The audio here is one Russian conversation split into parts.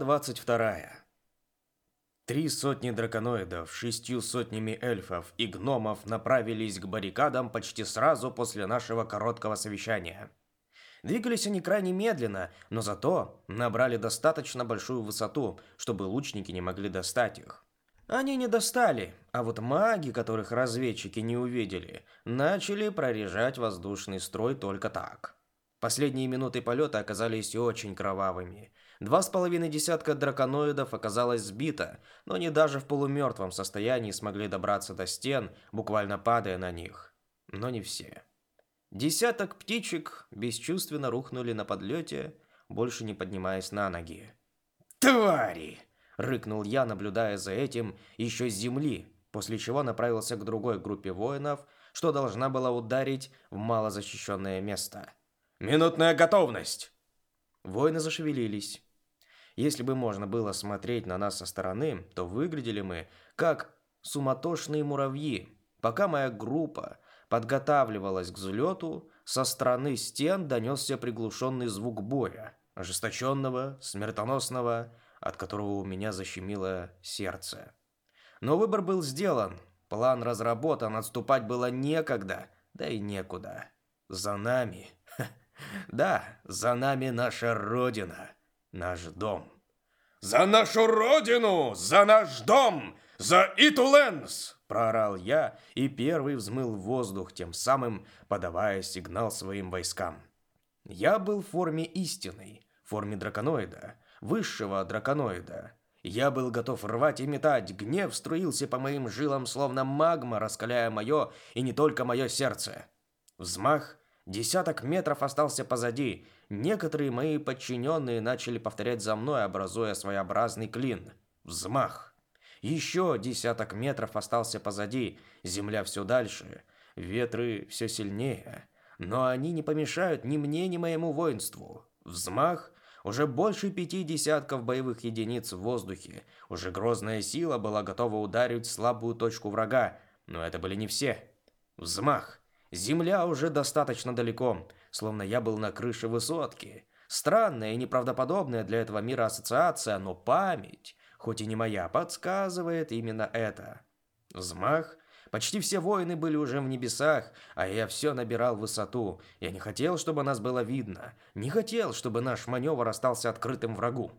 двадцать вторая. Три сотни драконоидов, шестью сотнями эльфов и гномов направились к баррикадам почти сразу после нашего короткого совещания. Двигались они крайне медленно, но зато набрали достаточно большую высоту, чтобы лучники не могли достать их. Они не достали, а вот маги, которых разведчики не увидели, начали прорежать воздушный строй только так. Последние минуты полета оказались очень кровавыми. Два с половиной десятка драконоидов оказалось сбито, но они даже в полумертвом состоянии смогли добраться до стен, буквально падая на них. Но не все. Десяток птичек бесчувственно рухнули на подлете, больше не поднимаясь на ноги. «Твари!» – рыкнул я, наблюдая за этим еще с земли, после чего направился к другой группе воинов, что должна была ударить в малозащищенное место. «Минутная готовность!» Воины зашевелились. Если бы можно было смотреть на нас со стороны, то выглядели мы как суматошные муравьи. Пока моя группа подготавливалась к взлету, со стороны стен донесся приглушенный звук боя, ожесточенного, смертоносного, от которого у меня защемило сердце. Но выбор был сделан, план разработан, отступать было некогда, да и некуда. За нами, да, за нами наша родина наш дом. «За нашу родину! За наш дом! За Итуленс!» Проорал я и первый взмыл в воздух, тем самым подавая сигнал своим войскам. Я был в форме истинной, в форме драконоида, высшего драконоида. Я был готов рвать и метать, гнев струился по моим жилам, словно магма, раскаляя мое и не только мое сердце. Взмах, десяток метров остался позади, Некоторые мои подчиненные начали повторять за мной, образуя своеобразный клин. Взмах. Еще десяток метров остался позади, земля все дальше, ветры все сильнее. Но они не помешают ни мне, ни моему воинству. Взмах. Уже больше пяти десятков боевых единиц в воздухе. Уже грозная сила была готова ударить слабую точку врага. Но это были не все. Взмах. Земля уже достаточно далеко словно я был на крыше высотки. Странная и неправдоподобная для этого мира ассоциация, но память, хоть и не моя, подсказывает именно это. Взмах. Почти все воины были уже в небесах, а я все набирал высоту. Я не хотел, чтобы нас было видно. Не хотел, чтобы наш маневр остался открытым врагу.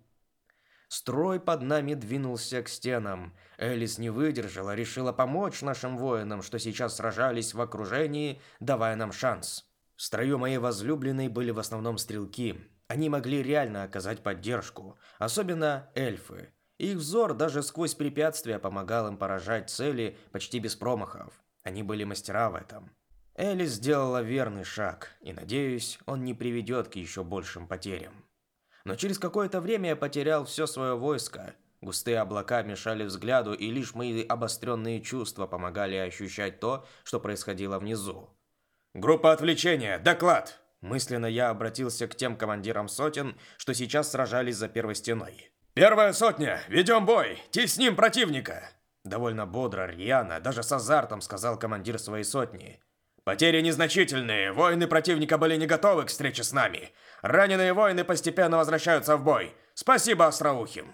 Строй под нами двинулся к стенам. Элис не выдержала, решила помочь нашим воинам, что сейчас сражались в окружении, давая нам шанс. В строю моей возлюбленной были в основном стрелки. Они могли реально оказать поддержку, особенно эльфы. Их взор даже сквозь препятствия помогал им поражать цели почти без промахов. Они были мастера в этом. Элли сделала верный шаг, и, надеюсь, он не приведет к еще большим потерям. Но через какое-то время я потерял все свое войско. Густые облака мешали взгляду, и лишь мои обостренные чувства помогали ощущать то, что происходило внизу. «Группа отвлечения! Доклад!» Мысленно я обратился к тем командирам сотен, что сейчас сражались за первой стеной. «Первая сотня! Ведем бой! Тесним противника!» Довольно бодро, рьяно, даже с азартом сказал командир своей сотни. «Потери незначительные, воины противника были не готовы к встрече с нами. Раненые воины постепенно возвращаются в бой. Спасибо остроухим!»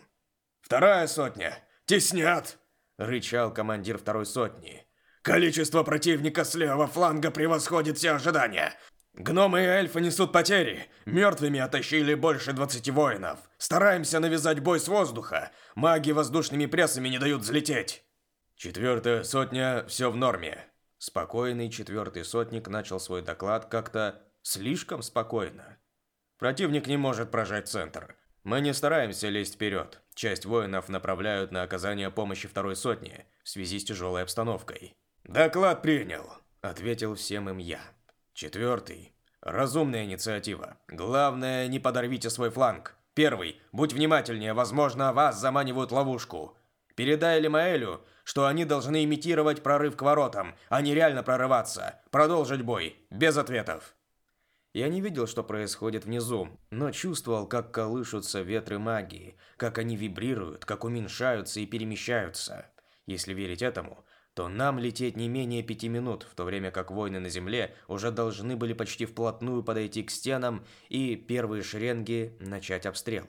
«Вторая сотня! Теснят!» – рычал командир второй сотни. Количество противника с левого фланга превосходит все ожидания. Гномы и эльфы несут потери. Мертвыми оттащили больше 20 воинов. Стараемся навязать бой с воздуха. Маги воздушными прессами не дают взлететь. Четвертая сотня, все в норме. Спокойный четвертый сотник начал свой доклад как-то слишком спокойно. Противник не может прожать центр. Мы не стараемся лезть вперед. Часть воинов направляют на оказание помощи второй сотни в связи с тяжелой обстановкой. «Доклад принял», — ответил всем им я. Четвертый. Разумная инициатива. Главное, не подорвите свой фланг. Первый. Будь внимательнее, возможно, вас заманивают ловушку. Передай Лимаэлю, что они должны имитировать прорыв к воротам, а не реально прорываться. Продолжить бой. Без ответов. Я не видел, что происходит внизу, но чувствовал, как колышутся ветры магии, как они вибрируют, как уменьшаются и перемещаются. Если верить этому, то нам лететь не менее пяти минут, в то время как воины на земле уже должны были почти вплотную подойти к стенам и первые шеренги начать обстрел.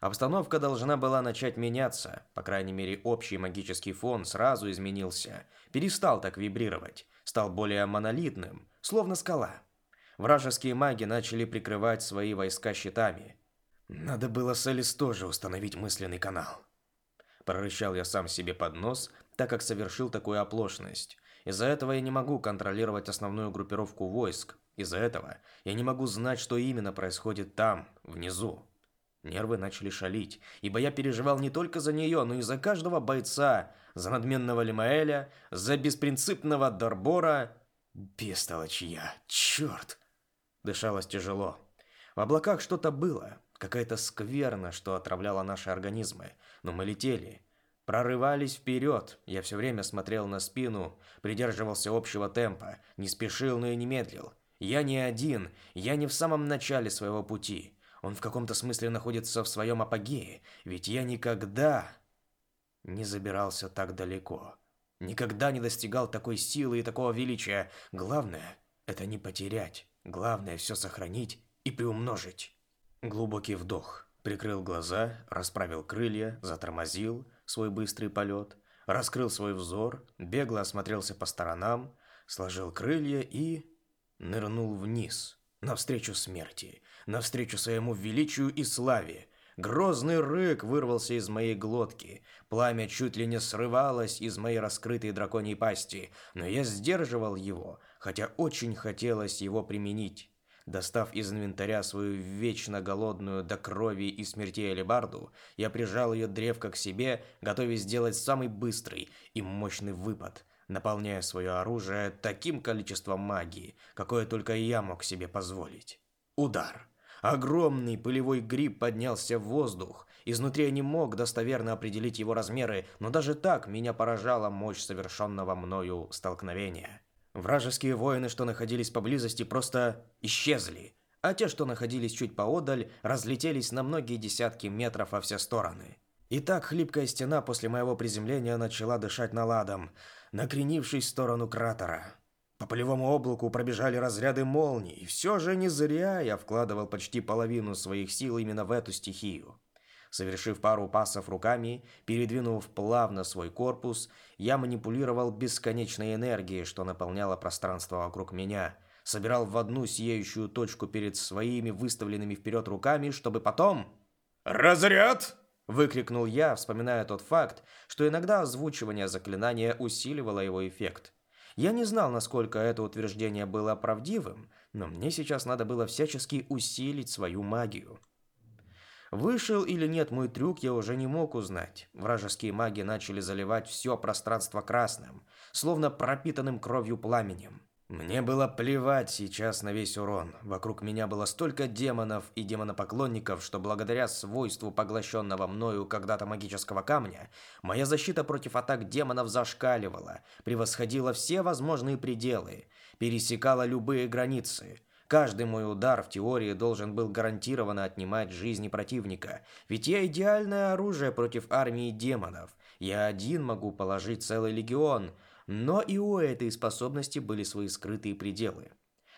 Обстановка должна была начать меняться, по крайней мере общий магический фон сразу изменился, перестал так вибрировать, стал более монолитным, словно скала. Вражеские маги начали прикрывать свои войска щитами. Надо было с Элис тоже установить мысленный канал. Прорычал я сам себе под нос, так как совершил такую оплошность. Из-за этого я не могу контролировать основную группировку войск. Из-за этого я не могу знать, что именно происходит там, внизу. Нервы начали шалить, ибо я переживал не только за нее, но и за каждого бойца, за надменного Лимаэля, за беспринципного Дарбора. Бестолочь я, черт! Дышалось тяжело. В облаках что-то было, какая-то скверна, что отравляла наши организмы. Но мы летели, прорывались вперед. Я все время смотрел на спину, придерживался общего темпа, не спешил, но и не медлил. Я не один, я не в самом начале своего пути. Он в каком-то смысле находится в своем апогее, ведь я никогда не забирался так далеко. Никогда не достигал такой силы и такого величия. Главное – это не потерять. Главное – все сохранить и приумножить. Глубокий вдох. Прикрыл глаза, расправил крылья, затормозил свой быстрый полет, раскрыл свой взор, бегло осмотрелся по сторонам, сложил крылья и нырнул вниз, навстречу смерти, навстречу своему величию и славе. Грозный рык вырвался из моей глотки, пламя чуть ли не срывалось из моей раскрытой драконьей пасти, но я сдерживал его, хотя очень хотелось его применить. Достав из инвентаря свою вечно голодную до крови и смерти алебарду, я прижал ее древко к себе, готовясь сделать самый быстрый и мощный выпад, наполняя свое оружие таким количеством магии, какое только я мог себе позволить. Удар. Огромный пылевой гриб поднялся в воздух. Изнутри я не мог достоверно определить его размеры, но даже так меня поражала мощь совершенного мною столкновения. Вражеские воины, что находились поблизости, просто исчезли, а те, что находились чуть поодаль, разлетелись на многие десятки метров во все стороны. И так хлипкая стена после моего приземления начала дышать наладом, накренившись в сторону кратера. По полевому облаку пробежали разряды молний, и все же не зря я вкладывал почти половину своих сил именно в эту стихию. Совершив пару пасов руками, передвинув плавно свой корпус, я манипулировал бесконечной энергией, что наполняло пространство вокруг меня, собирал в одну сияющую точку перед своими выставленными вперед руками, чтобы потом... «Разряд!» – выкрикнул я, вспоминая тот факт, что иногда озвучивание заклинания усиливало его эффект – я не знал, насколько это утверждение было правдивым, но мне сейчас надо было всячески усилить свою магию. Вышел или нет мой трюк, я уже не мог узнать. Вражеские маги начали заливать все пространство красным, словно пропитанным кровью пламенем. Мне было плевать сейчас на весь урон. Вокруг меня было столько демонов и демонопоклонников, что благодаря свойству поглощенного мною когда-то магического камня, моя защита против атак демонов зашкаливала, превосходила все возможные пределы, пересекала любые границы. Каждый мой удар в теории должен был гарантированно отнимать жизни противника, ведь я идеальное оружие против армии демонов. Я один могу положить целый легион – но и у этой способности были свои скрытые пределы.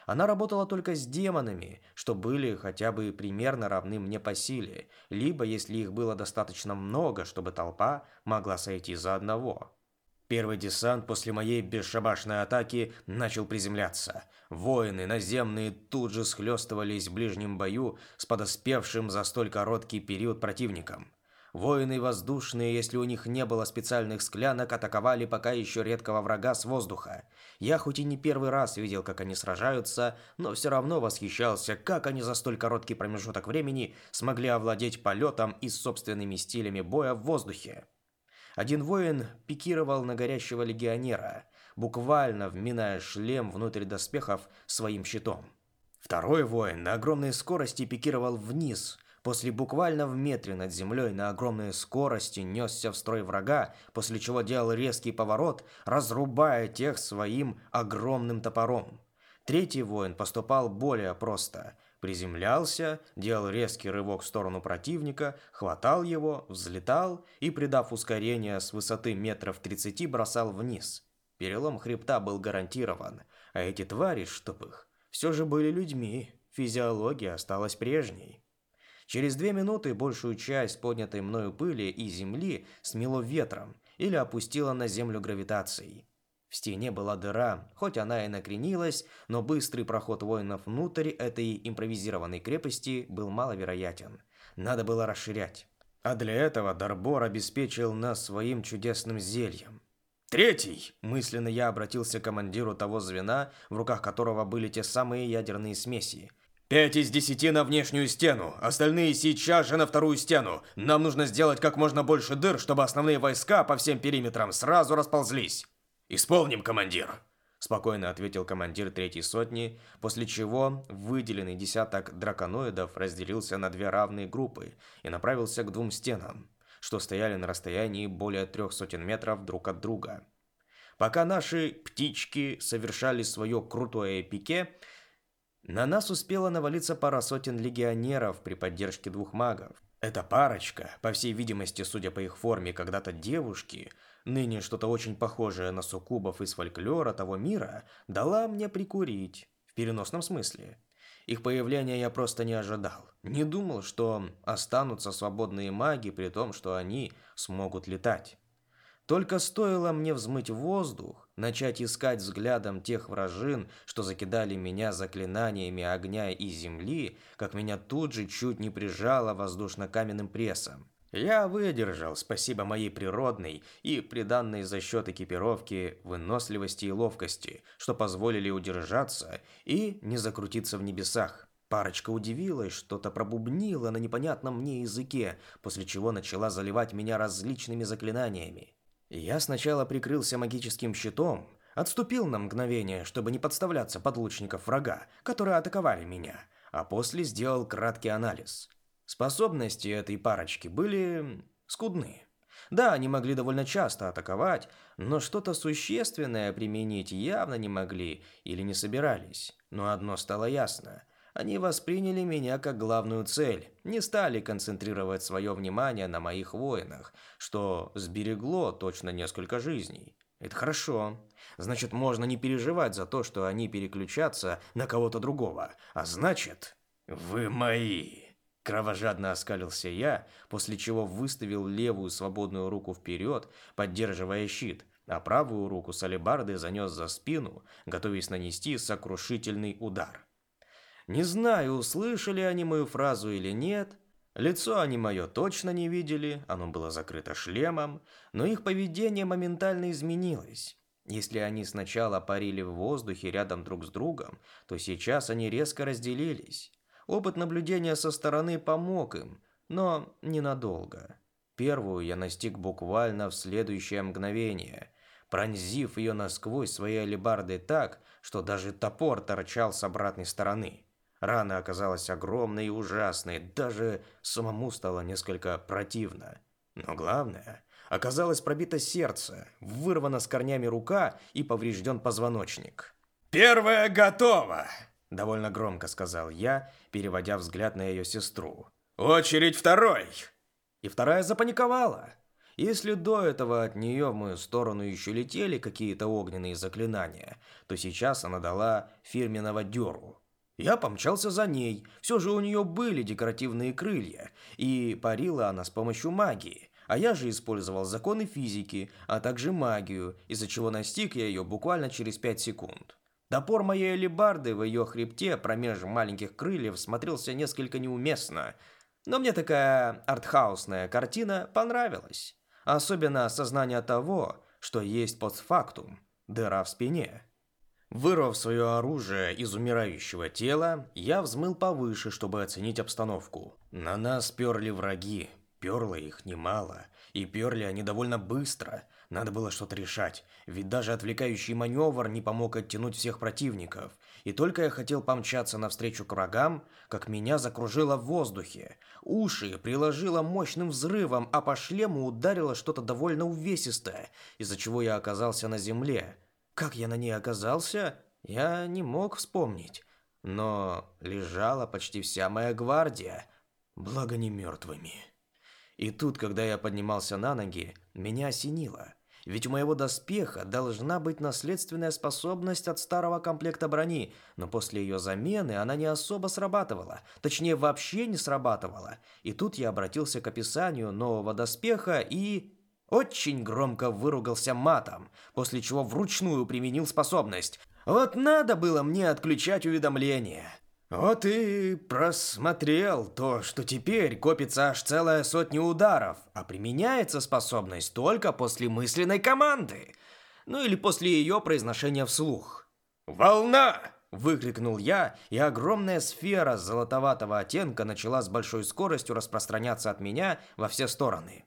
Она работала только с демонами, что были хотя бы примерно равны мне по силе, либо если их было достаточно много, чтобы толпа могла сойти за одного. Первый десант после моей бесшабашной атаки начал приземляться. Воины наземные тут же схлестывались в ближнем бою с подоспевшим за столь короткий период противником. Воины воздушные, если у них не было специальных склянок, атаковали пока еще редкого врага с воздуха. Я хоть и не первый раз видел, как они сражаются, но все равно восхищался, как они за столь короткий промежуток времени смогли овладеть полетом и собственными стилями боя в воздухе. Один воин пикировал на горящего легионера, буквально вминая шлем внутрь доспехов своим щитом. Второй воин на огромной скорости пикировал вниз – После буквально в метре над землей на огромной скорости несся в строй врага, после чего делал резкий поворот, разрубая тех своим огромным топором. Третий воин поступал более просто. Приземлялся, делал резкий рывок в сторону противника, хватал его, взлетал и, придав ускорение с высоты метров 30, бросал вниз. Перелом хребта был гарантирован, а эти твари, чтоб их, все же были людьми, физиология осталась прежней. Через две минуты большую часть поднятой мною пыли и земли смело ветром или опустило на землю гравитацией. В стене была дыра, хоть она и накренилась, но быстрый проход воинов внутрь этой импровизированной крепости был маловероятен. Надо было расширять. А для этого Дарбор обеспечил нас своим чудесным зельем. «Третий!» – мысленно я обратился к командиру того звена, в руках которого были те самые ядерные смеси. «Пять из десяти на внешнюю стену, остальные сейчас же на вторую стену. Нам нужно сделать как можно больше дыр, чтобы основные войска по всем периметрам сразу расползлись». «Исполним, командир!» Спокойно ответил командир третьей сотни, после чего выделенный десяток драконоидов разделился на две равные группы и направился к двум стенам, что стояли на расстоянии более трех сотен метров друг от друга. Пока наши птички совершали свое крутое пике, на нас успела навалиться пара сотен легионеров при поддержке двух магов. Эта парочка, по всей видимости, судя по их форме, когда-то девушки – ныне что-то очень похожее на суккубов из фольклора того мира, дала мне прикурить. В переносном смысле. Их появления я просто не ожидал. Не думал, что останутся свободные маги, при том, что они смогут летать. Только стоило мне взмыть воздух, начать искать взглядом тех вражин, что закидали меня заклинаниями огня и земли, как меня тут же чуть не прижало воздушно-каменным прессом. Я выдержал, спасибо моей природной и приданной за счет экипировки выносливости и ловкости, что позволили удержаться и не закрутиться в небесах. Парочка удивилась, что-то пробубнила на непонятном мне языке, после чего начала заливать меня различными заклинаниями. Я сначала прикрылся магическим щитом, отступил на мгновение, чтобы не подставляться под лучников врага, которые атаковали меня, а после сделал краткий анализ – Способности этой парочки были скудны. Да, они могли довольно часто атаковать, но что-то существенное применить явно не могли или не собирались. Но одно стало ясно. Они восприняли меня как главную цель, не стали концентрировать свое внимание на моих воинах, что сберегло точно несколько жизней. Это хорошо. Значит, можно не переживать за то, что они переключатся на кого-то другого. А значит, вы мои. Кровожадно оскалился я, после чего выставил левую свободную руку вперед, поддерживая щит, а правую руку с алебарды занес за спину, готовясь нанести сокрушительный удар. Не знаю, услышали они мою фразу или нет. Лицо они мое точно не видели, оно было закрыто шлемом, но их поведение моментально изменилось. Если они сначала парили в воздухе рядом друг с другом, то сейчас они резко разделились. Опыт наблюдения со стороны помог им, но ненадолго. Первую я настиг буквально в следующее мгновение, пронзив ее насквозь своей алебардой так, что даже топор торчал с обратной стороны. Рана оказалась огромной и ужасной, даже самому стало несколько противно. Но главное, оказалось пробито сердце, вырвана с корнями рука и поврежден позвоночник. «Первое готово!» Довольно громко сказал я, переводя взгляд на ее сестру. Очередь второй. И вторая запаниковала. Если до этого от нее в мою сторону еще летели какие-то огненные заклинания, то сейчас она дала фирменного дёру. Я помчался за ней. Все же у нее были декоративные крылья, и парила она с помощью магии. А я же использовал законы физики, а также магию, из-за чего настиг я ее буквально через пять секунд. Топор моей алебарды в ее хребте промеж маленьких крыльев смотрелся несколько неуместно, но мне такая артхаусная картина понравилась. Особенно осознание того, что есть постфактум – дыра в спине. Вырвав свое оружие из умирающего тела, я взмыл повыше, чтобы оценить обстановку. На нас перли враги, перло их немало, и перли они довольно быстро – надо было что-то решать, ведь даже отвлекающий маневр не помог оттянуть всех противников. И только я хотел помчаться навстречу к врагам, как меня закружило в воздухе. Уши приложило мощным взрывом, а по шлему ударило что-то довольно увесистое, из-за чего я оказался на земле. Как я на ней оказался, я не мог вспомнить. Но лежала почти вся моя гвардия, благо не мертвыми. И тут, когда я поднимался на ноги, меня осенило – Ведь у моего доспеха должна быть наследственная способность от старого комплекта брони, но после ее замены она не особо срабатывала, точнее вообще не срабатывала. И тут я обратился к описанию нового доспеха и... Очень громко выругался матом, после чего вручную применил способность. Вот надо было мне отключать уведомления. Вот и просмотрел то, что теперь копится аж целая сотня ударов, а применяется способность только после мысленной команды. Ну или после ее произношения вслух. «Волна!» – выкрикнул я, и огромная сфера золотоватого оттенка начала с большой скоростью распространяться от меня во все стороны.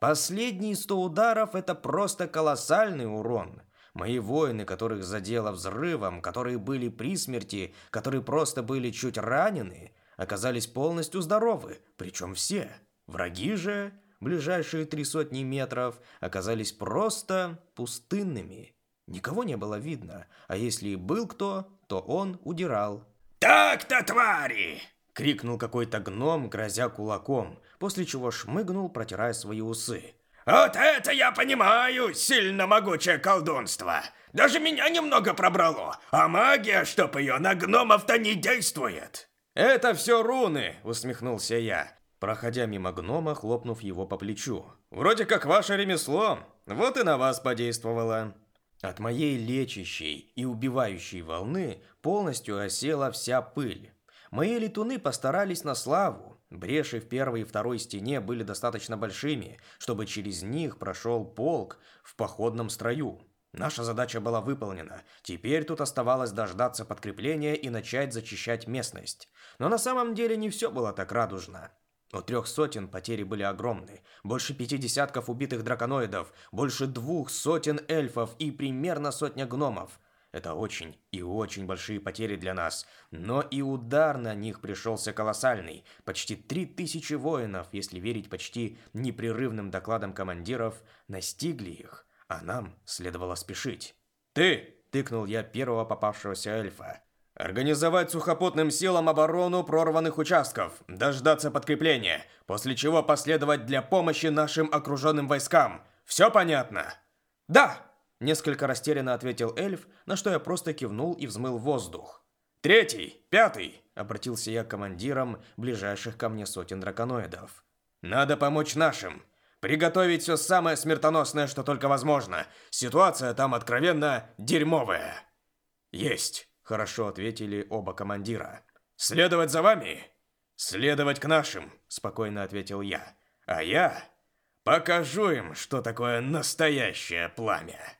Последние сто ударов – это просто колоссальный урон – Мои воины, которых задело взрывом, которые были при смерти, которые просто были чуть ранены, оказались полностью здоровы, причем все. Враги же, ближайшие три сотни метров, оказались просто пустынными. Никого не было видно, а если и был кто, то он удирал. «Так-то, твари!» — крикнул какой-то гном, грозя кулаком, после чего шмыгнул, протирая свои усы. Вот это я понимаю, сильно могучее колдунство. Даже меня немного пробрало, а магия, чтоб ее на гномов-то не действует. Это все руны, усмехнулся я, проходя мимо гнома, хлопнув его по плечу. Вроде как ваше ремесло, вот и на вас подействовало. От моей лечащей и убивающей волны полностью осела вся пыль. Мои летуны постарались на славу, Бреши в первой и второй стене были достаточно большими, чтобы через них прошел полк в походном строю. Наша задача была выполнена. Теперь тут оставалось дождаться подкрепления и начать зачищать местность. Но на самом деле не все было так радужно. У трех сотен потери были огромны. Больше пяти десятков убитых драконоидов, больше двух сотен эльфов и примерно сотня гномов – это очень и очень большие потери для нас, но и удар на них пришелся колоссальный. Почти три тысячи воинов, если верить почти непрерывным докладам командиров, настигли их, а нам следовало спешить. «Ты!» – тыкнул я первого попавшегося эльфа. «Организовать сухопутным силам оборону прорванных участков, дождаться подкрепления, после чего последовать для помощи нашим окруженным войскам. Все понятно?» «Да!» Несколько растерянно ответил эльф, на что я просто кивнул и взмыл воздух. «Третий! Пятый!» – обратился я к командирам ближайших ко мне сотен драконоидов. «Надо помочь нашим! Приготовить все самое смертоносное, что только возможно! Ситуация там откровенно дерьмовая!» «Есть!» – хорошо ответили оба командира. «Следовать за вами?» «Следовать к нашим!» – спокойно ответил я. «А я покажу им, что такое настоящее пламя!»